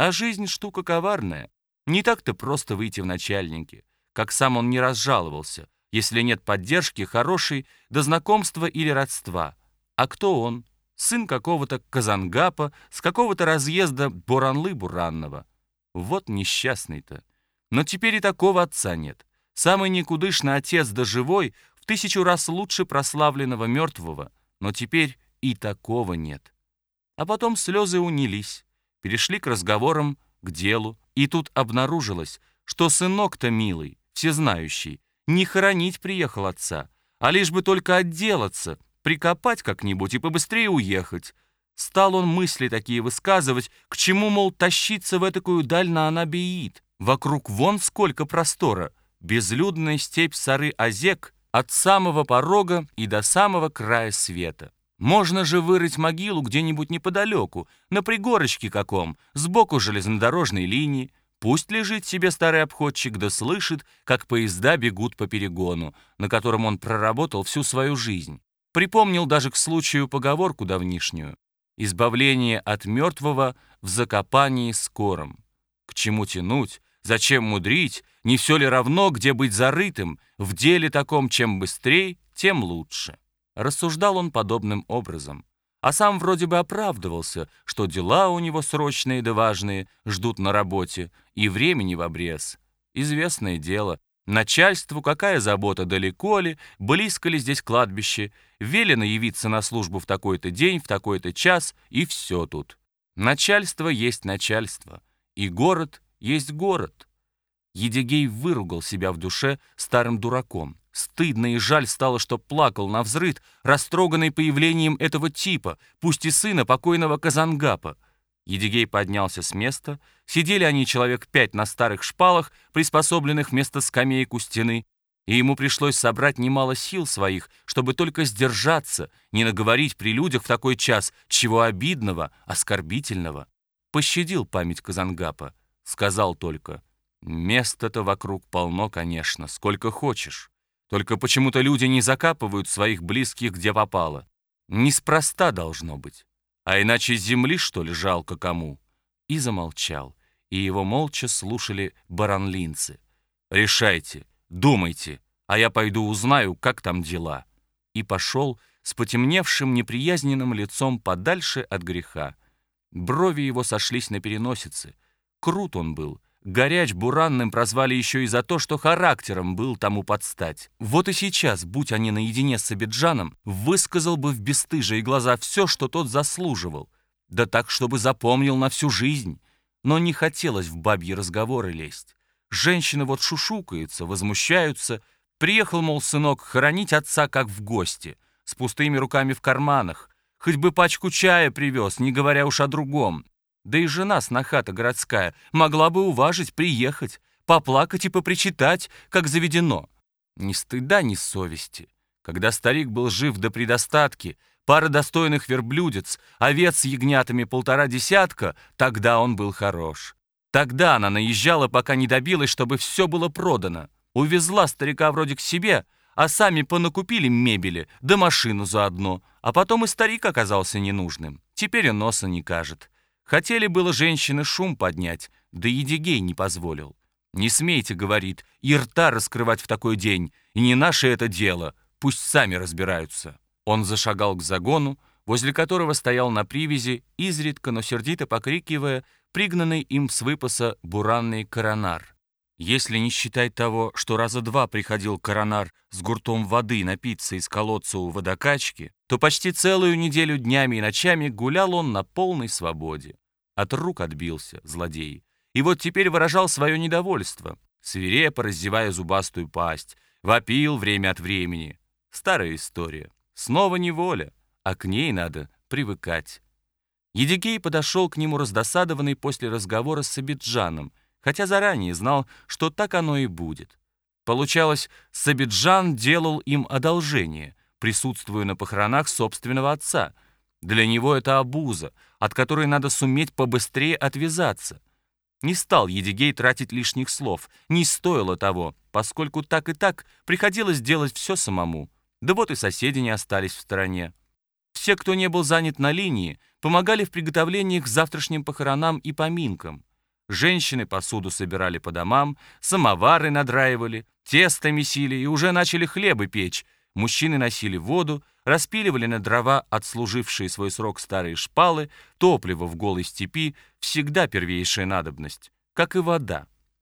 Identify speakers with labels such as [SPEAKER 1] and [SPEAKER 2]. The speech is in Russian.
[SPEAKER 1] А жизнь штука коварная. Не так-то просто выйти в начальники. Как сам он не разжаловался, если нет поддержки хорошей, до знакомства или родства. А кто он? Сын какого-то Казангапа с какого-то разъезда Буранлы-Буранного. Вот несчастный-то. Но теперь и такого отца нет. Самый никудышный отец да живой в тысячу раз лучше прославленного мертвого, но теперь и такого нет. А потом слезы унились, перешли к разговорам, к делу, и тут обнаружилось, что сынок-то милый, всезнающий, не хоронить приехал отца, а лишь бы только отделаться, прикопать как-нибудь и побыстрее уехать. Стал он мысли такие высказывать, к чему, мол, тащиться в этакую даль на Анабиит. Вокруг вон сколько простора, безлюдная степь Сары-Азек от самого порога и до самого края света. Можно же вырыть могилу где-нибудь неподалеку, на пригорочке каком, сбоку железнодорожной линии. Пусть лежит себе старый обходчик, да слышит, как поезда бегут по перегону, на котором он проработал всю свою жизнь. Припомнил даже к случаю поговорку давнишнюю. «Избавление от мертвого в закопании скором». К чему тянуть? Зачем мудрить? Не все ли равно, где быть зарытым? В деле таком чем быстрее, тем лучше. Рассуждал он подобным образом. А сам вроде бы оправдывался, что дела у него срочные да важные, ждут на работе, и времени в обрез. Известное дело, начальству какая забота, далеко ли, близко ли здесь кладбище, велено явиться на службу в такой-то день, в такой-то час, и все тут. Начальство есть начальство, и город есть город. Едигей выругал себя в душе старым дураком. Стыдно и жаль стало, что плакал на взрыд, растроганный появлением этого типа, пусть и сына покойного Казангапа. Едигей поднялся с места. Сидели они человек пять на старых шпалах, приспособленных вместо скамеек у стены, и ему пришлось собрать немало сил своих, чтобы только сдержаться, не наговорить при людях в такой час чего обидного, оскорбительного. Пощадил память Казангапа, сказал только, «Места-то вокруг полно, конечно, сколько хочешь. Только почему-то люди не закапывают своих близких, где попало. Неспроста должно быть. А иначе земли, что ли, жалко кому?» И замолчал, и его молча слушали баранлинцы. «Решайте, думайте, а я пойду узнаю, как там дела». И пошел с потемневшим неприязненным лицом подальше от греха. Брови его сошлись на переносице. Крут он был — Горяч Буранным прозвали еще и за то, что характером был тому подстать. Вот и сейчас, будь они наедине с Абиджаном, высказал бы в бесстыжие глаза все, что тот заслуживал. Да так, чтобы запомнил на всю жизнь. Но не хотелось в бабьи разговоры лезть. Женщины вот шушукаются, возмущаются. Приехал, мол, сынок, хоронить отца как в гости, с пустыми руками в карманах. Хоть бы пачку чая привез, не говоря уж о другом. Да и жена снохата городская могла бы уважить, приехать, поплакать и попричитать, как заведено. Ни стыда, ни совести. Когда старик был жив до предостатки, пара достойных верблюдец, овец с ягнятами полтора десятка, тогда он был хорош. Тогда она наезжала, пока не добилась, чтобы все было продано. Увезла старика вроде к себе, а сами понакупили мебели, да машину заодно, а потом и старик оказался ненужным. Теперь и носа не кажет. Хотели было женщины шум поднять, да Едигей не позволил. «Не смейте, — говорит, — и рта раскрывать в такой день, и не наше это дело, пусть сами разбираются». Он зашагал к загону, возле которого стоял на привязи, изредка, но сердито покрикивая, пригнанный им с выпаса буранный коронар. Если не считать того, что раза два приходил коронар с гуртом воды напиться из колодца у водокачки, то почти целую неделю днями и ночами гулял он на полной свободе. От рук отбился, злодей. И вот теперь выражал свое недовольство, свирепо раздевая зубастую пасть, вопил время от времени. Старая история. Снова неволя, а к ней надо привыкать. Едигей подошел к нему раздосадованный после разговора с Абиджаном, хотя заранее знал, что так оно и будет. Получалось, Сабиджан делал им одолжение, присутствуя на похоронах собственного отца. Для него это обуза, от которой надо суметь побыстрее отвязаться. Не стал Едигей тратить лишних слов, не стоило того, поскольку так и так приходилось делать все самому. Да вот и соседи не остались в стороне. Все, кто не был занят на линии, помогали в приготовлениях к завтрашним похоронам и поминкам. Женщины посуду собирали по домам, самовары надраивали, тесто месили и уже начали хлебы печь. Мужчины носили воду, распиливали на дрова отслужившие свой срок старые шпалы, топливо в голой степи, всегда первейшая надобность, как и вода.